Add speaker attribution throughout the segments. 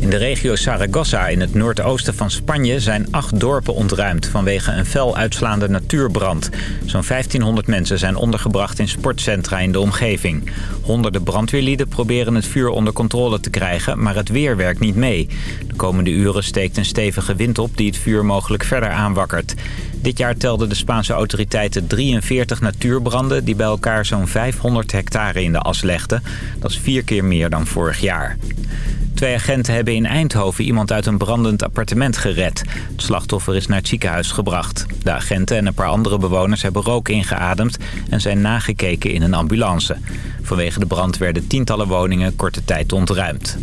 Speaker 1: In de regio Saragossa in het noordoosten van Spanje zijn acht dorpen ontruimd vanwege een fel uitslaande natuurbrand. Zo'n 1500 mensen zijn ondergebracht in sportcentra in de omgeving. Honderden brandweerlieden proberen het vuur onder controle te krijgen, maar het weer werkt niet mee. De komende uren steekt een stevige wind op die het vuur mogelijk verder aanwakkert. Dit jaar telden de Spaanse autoriteiten 43 natuurbranden... die bij elkaar zo'n 500 hectare in de as legden. Dat is vier keer meer dan vorig jaar. Twee agenten hebben in Eindhoven iemand uit een brandend appartement gered. Het slachtoffer is naar het ziekenhuis gebracht. De agenten en een paar andere bewoners hebben rook ingeademd... en zijn nagekeken in een ambulance. Vanwege de brand werden tientallen woningen korte tijd ontruimd.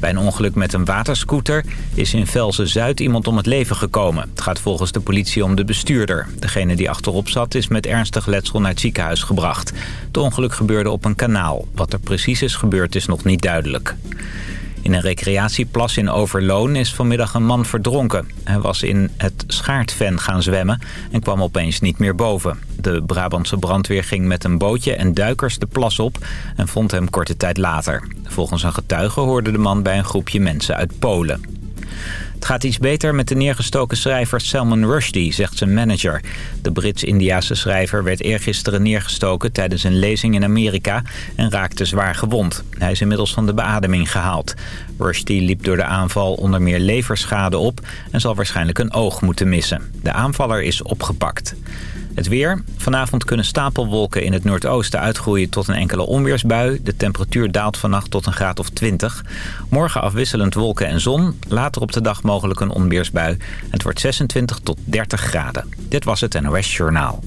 Speaker 1: Bij een ongeluk met een waterscooter is in Velsen-Zuid iemand om het leven gekomen. Het gaat volgens de politie om de bestuurder. Degene die achterop zat is met ernstig letsel naar het ziekenhuis gebracht. Het ongeluk gebeurde op een kanaal. Wat er precies is gebeurd is nog niet duidelijk. In een recreatieplas in Overloon is vanmiddag een man verdronken. Hij was in het Schaartven gaan zwemmen en kwam opeens niet meer boven. De Brabantse brandweer ging met een bootje en duikers de plas op en vond hem korte tijd later. Volgens een getuige hoorde de man bij een groepje mensen uit Polen. Het gaat iets beter met de neergestoken schrijver Salman Rushdie, zegt zijn manager. De Brits-Indiase schrijver werd eergisteren neergestoken tijdens een lezing in Amerika en raakte zwaar gewond. Hij is inmiddels van de beademing gehaald. Rushdie liep door de aanval onder meer leverschade op en zal waarschijnlijk een oog moeten missen. De aanvaller is opgepakt. Het weer. Vanavond kunnen stapelwolken in het noordoosten uitgroeien tot een enkele onweersbui. De temperatuur daalt vannacht tot een graad of 20. Morgen afwisselend wolken en zon. Later op de dag mogelijk een onweersbui. Het wordt 26 tot 30 graden. Dit was het NOS Journaal.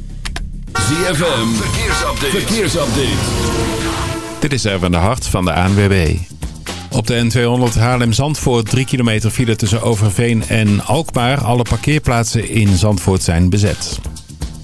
Speaker 2: ZFM. Verkeersupdate. Verkeersupdate.
Speaker 3: Dit is Erwin de Hart van de ANWB. Op de N200 Haarlem-Zandvoort 3 kilometer file tussen Overveen en Alkmaar. Alle parkeerplaatsen in Zandvoort zijn bezet.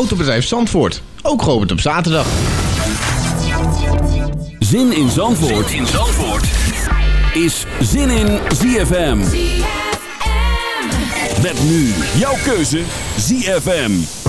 Speaker 4: Autobedrijf Zandvoort. Ook geopend op zaterdag.
Speaker 2: Zin in Zandvoort, zin in Zandvoort. is Zin in ZFM. Met nu jouw keuze ZFM.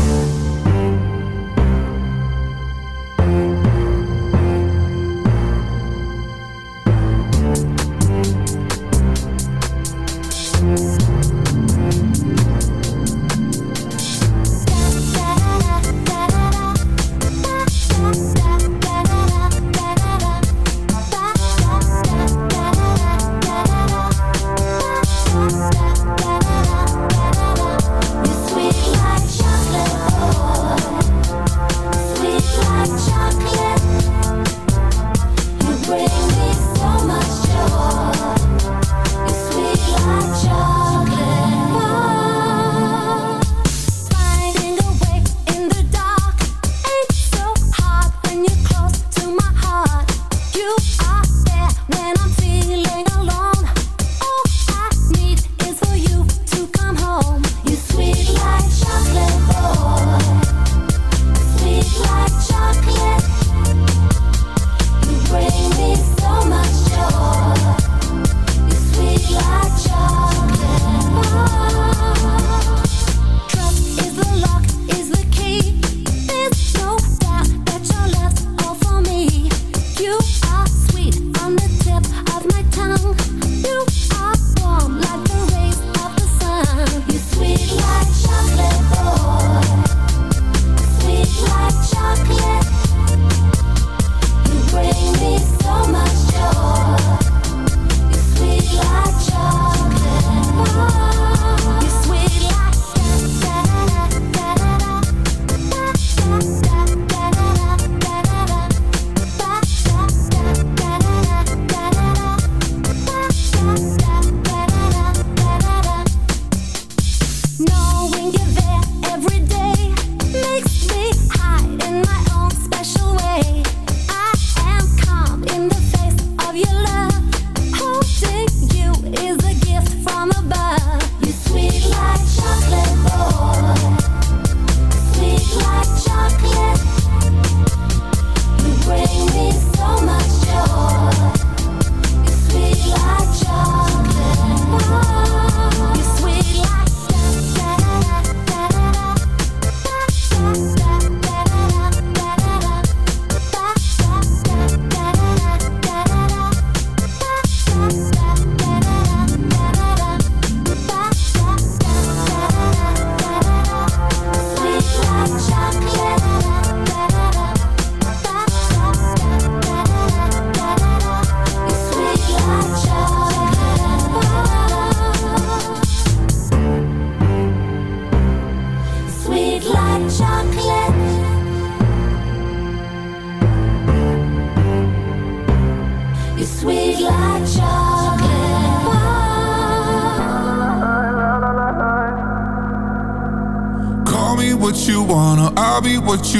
Speaker 5: you are.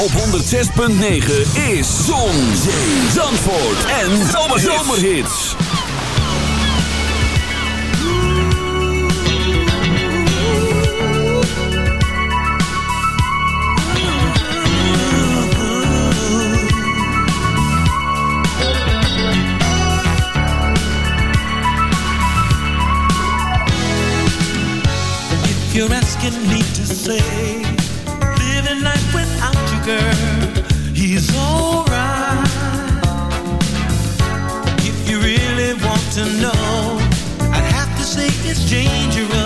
Speaker 2: op 106.9 is Zon, Zee, Zandvoort en Zomerhits.
Speaker 6: If you're asking me to
Speaker 7: say to know. I'd have
Speaker 6: to say
Speaker 7: it's dangerous.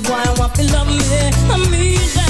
Speaker 5: boy, I want to love me, I'm that.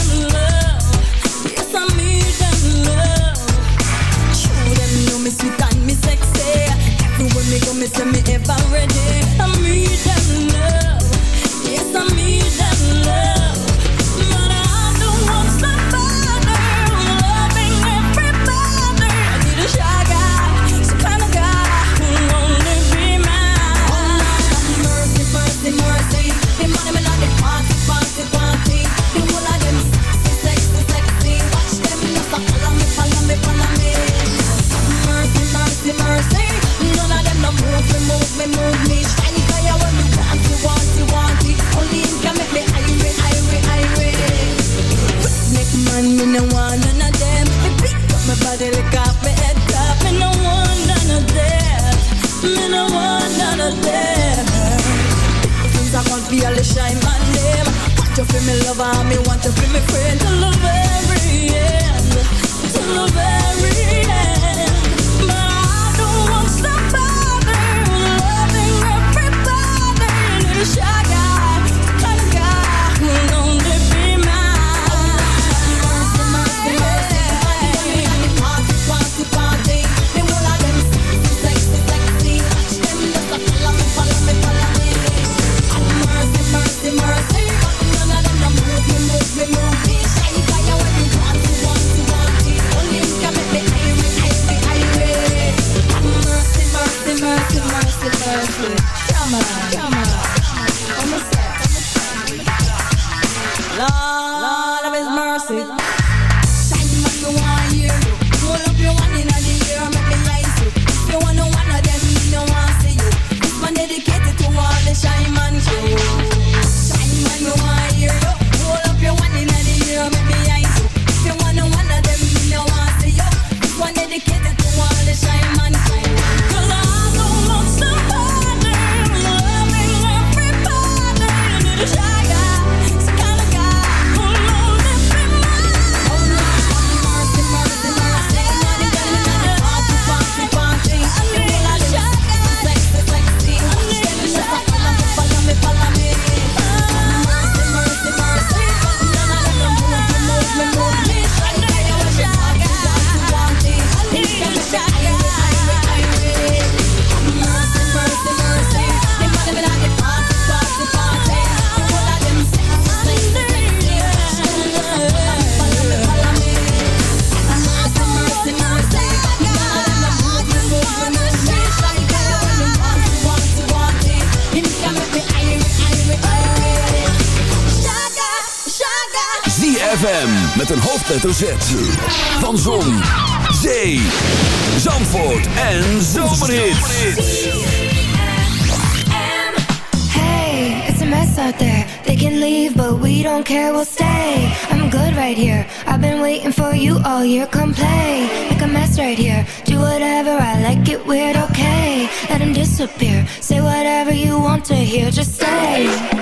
Speaker 5: hoofdletter Van Zon, Zee, Zandvoort en Zomerhits.
Speaker 6: Hey, it's a mess out there. They can leave, but we don't care, we'll stay. I'm good right here. I've been waiting for you all year. Come play, make a mess right here. Do whatever, I like it weird, okay. Let him disappear. Say whatever you want to hear, just
Speaker 7: stay.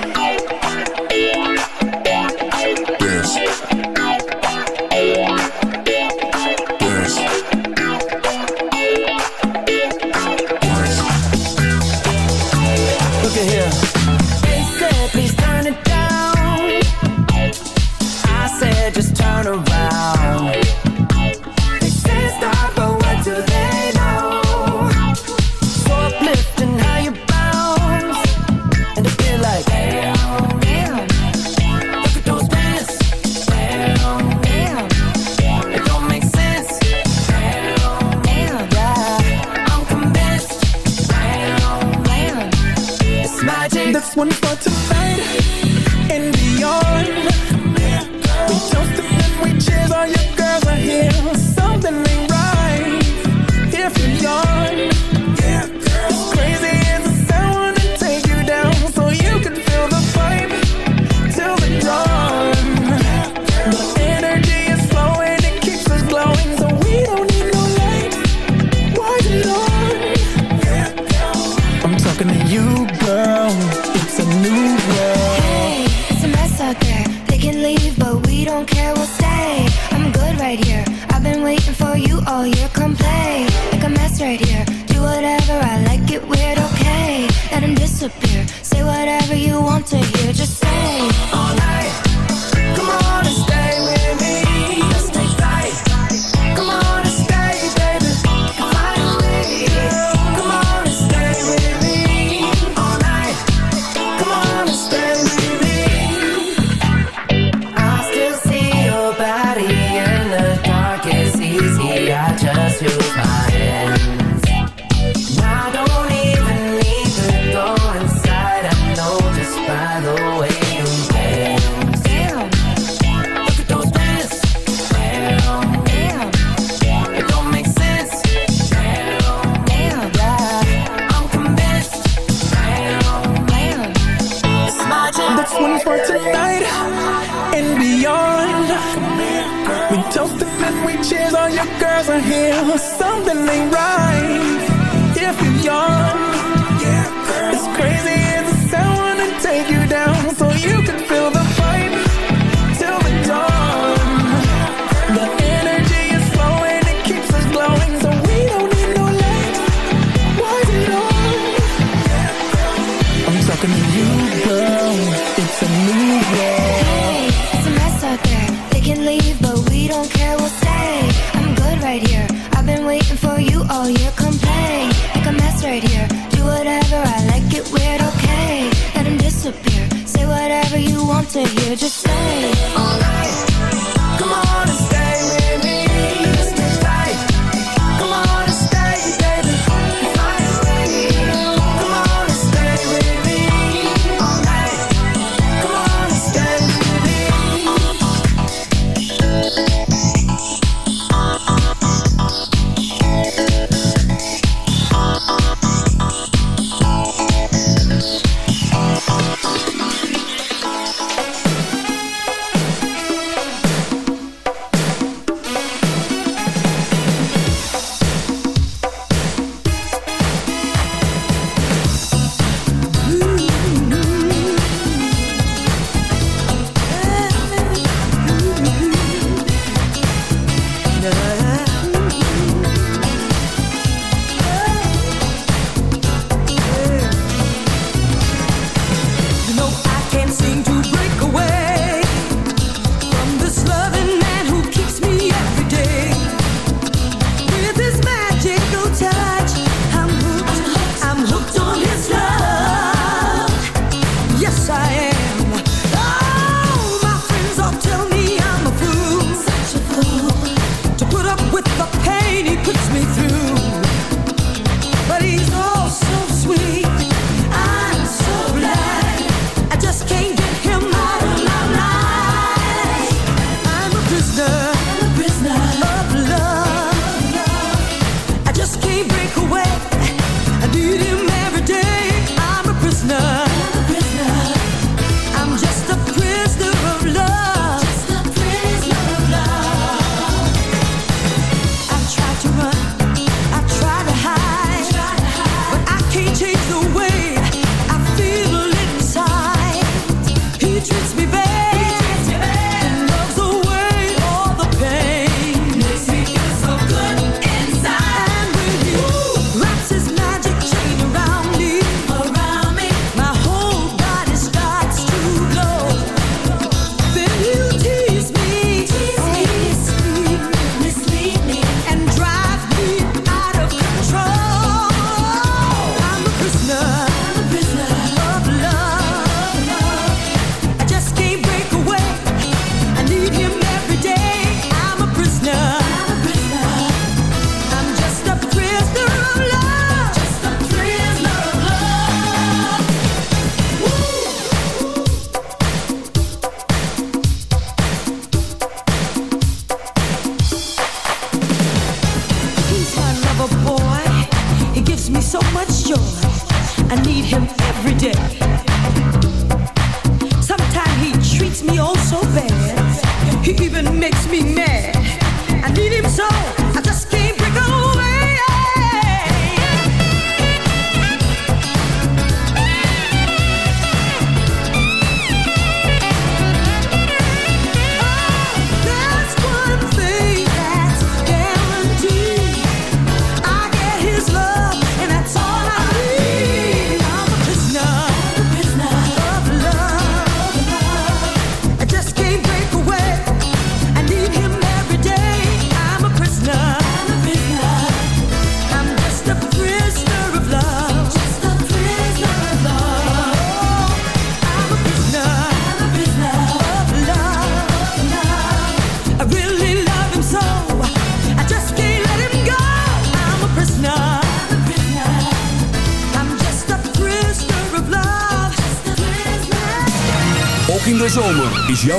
Speaker 8: Girls are here.
Speaker 9: Something ain't right if you're young.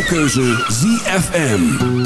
Speaker 9: Keuze ZFM.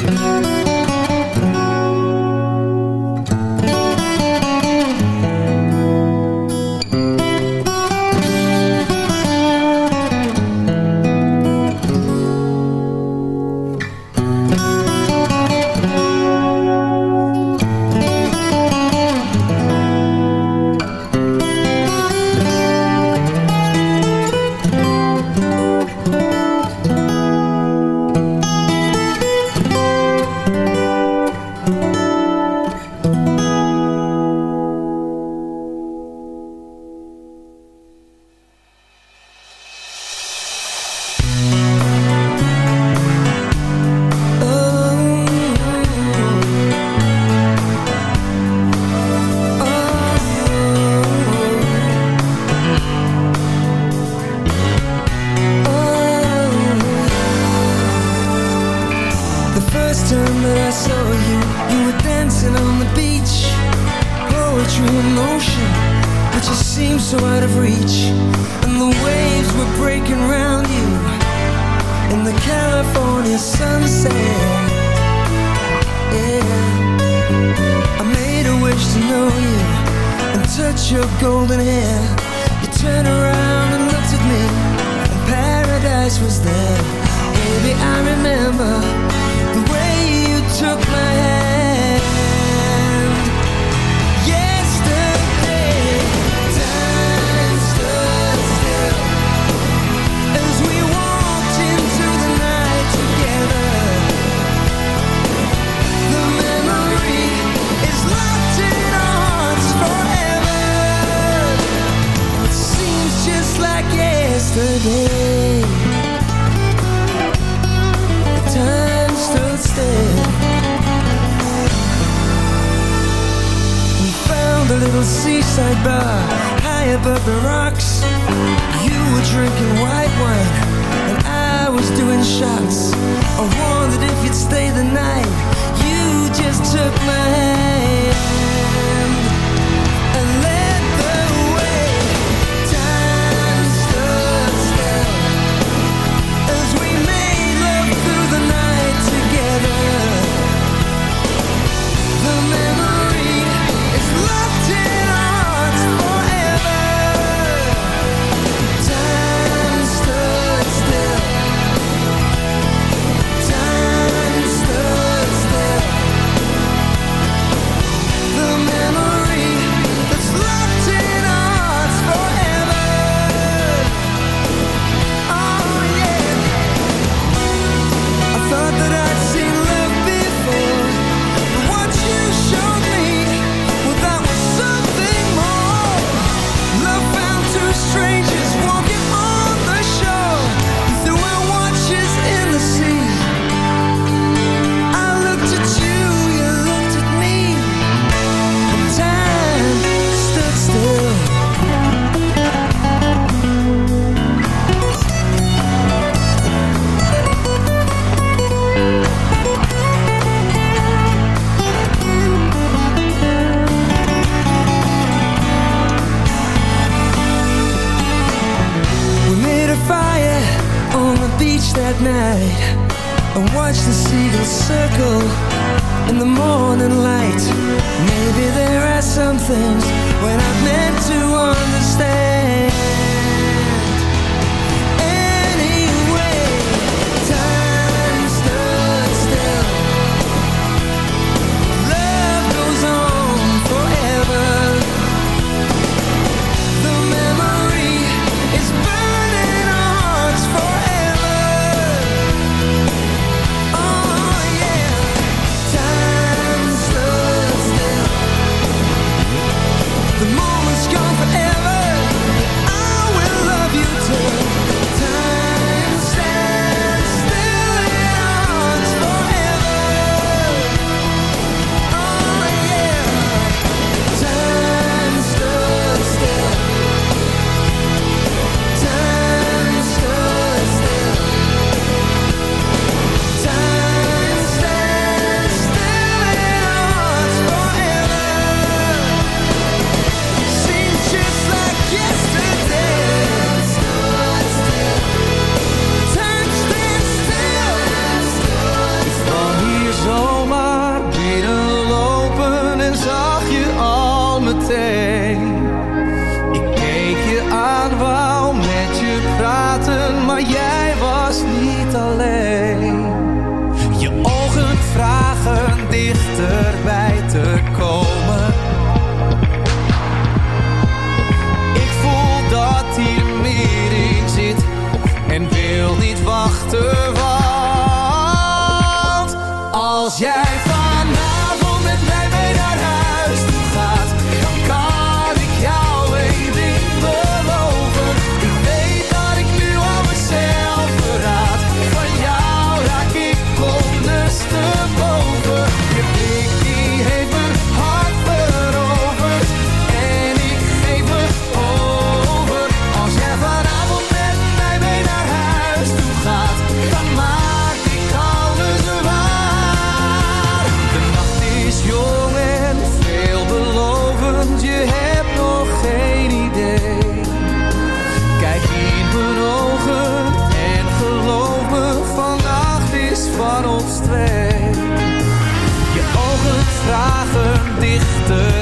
Speaker 10: Je ogen vragen
Speaker 8: dichter.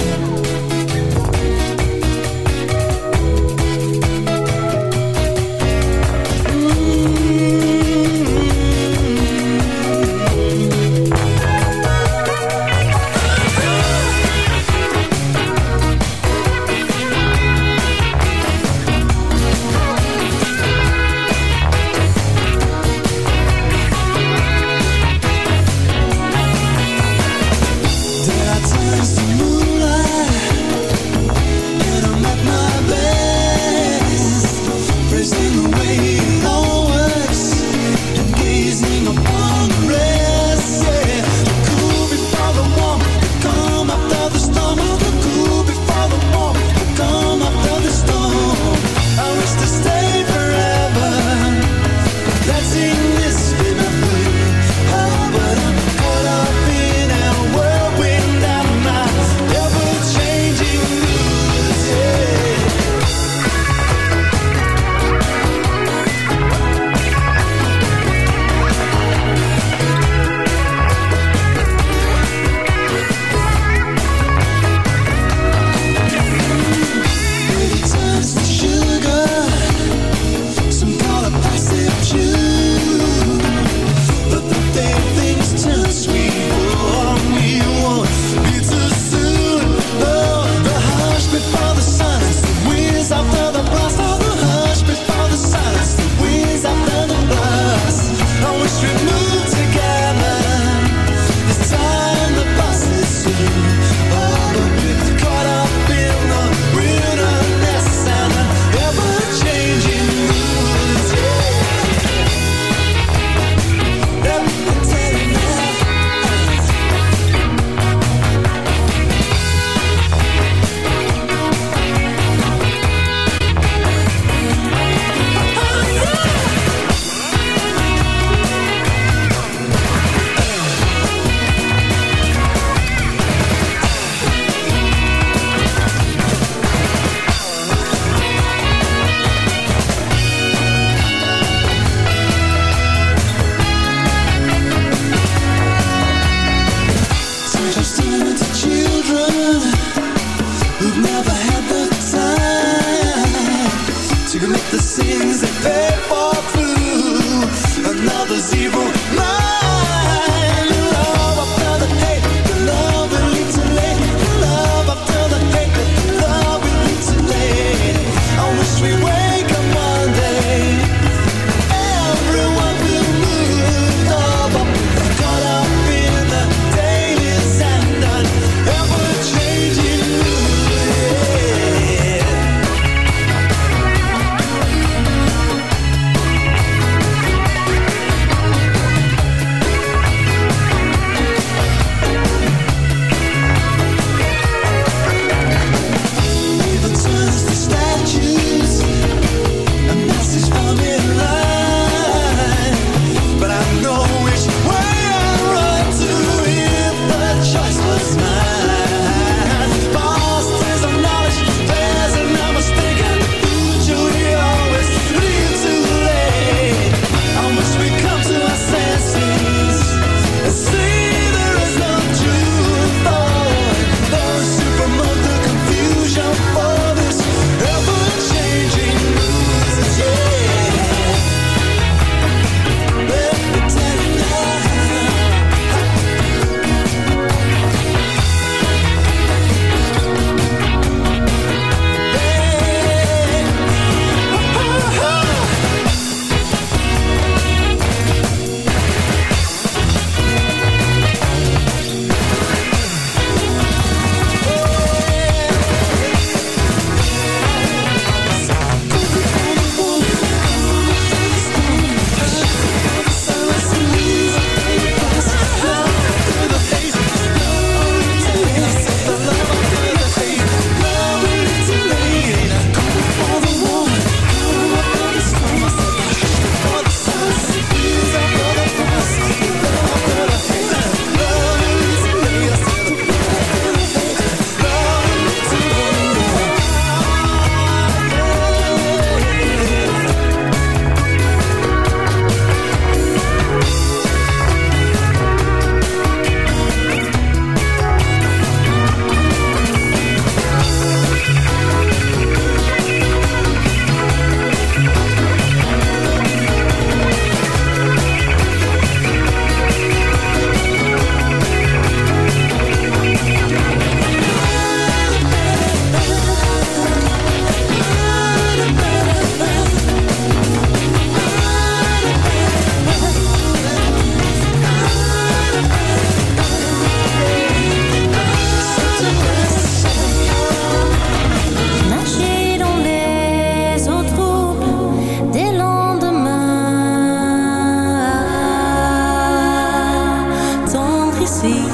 Speaker 8: see.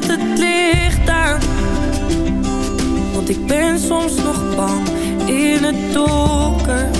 Speaker 8: het licht daar. Want ik ben soms nog bang in het donker.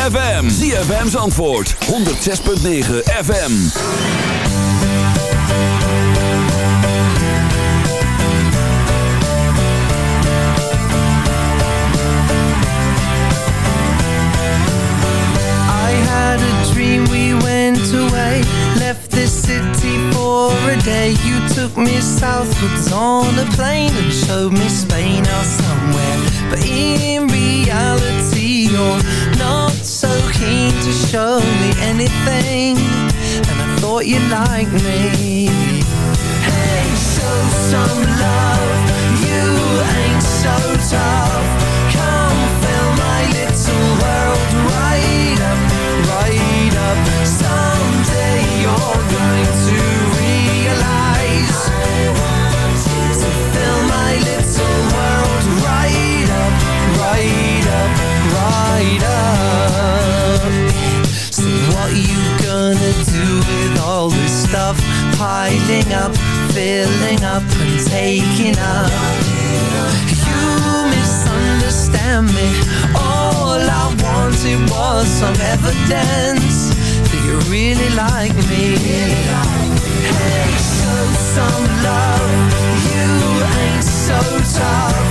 Speaker 2: ZFM. ZFM's antwoord 106.9 FM.
Speaker 9: I had a dream we went away Left this city for a day You took me southwards on a plane And showed me Spain or somewhere But in reality you're not to show me anything And I thought you liked me. Hey, show some love. You ain't so tough. Come fill my little world right right Piling up, filling up and taking up. You misunderstand me. All I wanted was some evidence That you really like me. Hey, show some love. You ain't so tough.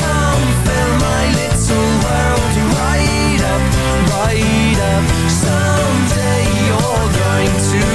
Speaker 9: Come fill my little world right up, right up. Someday you're going to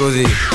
Speaker 9: così.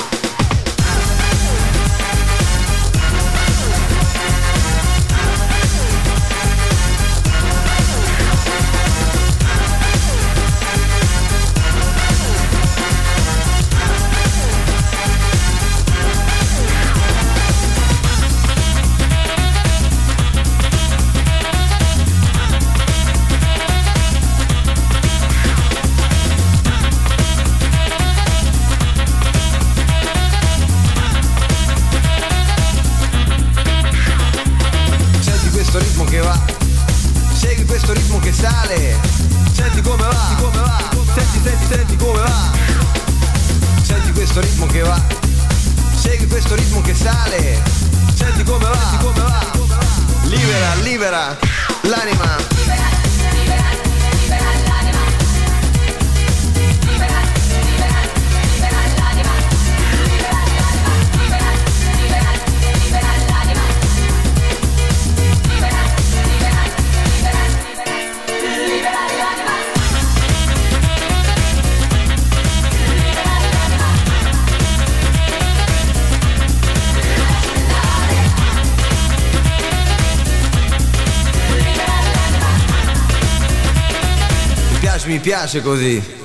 Speaker 9: piace così.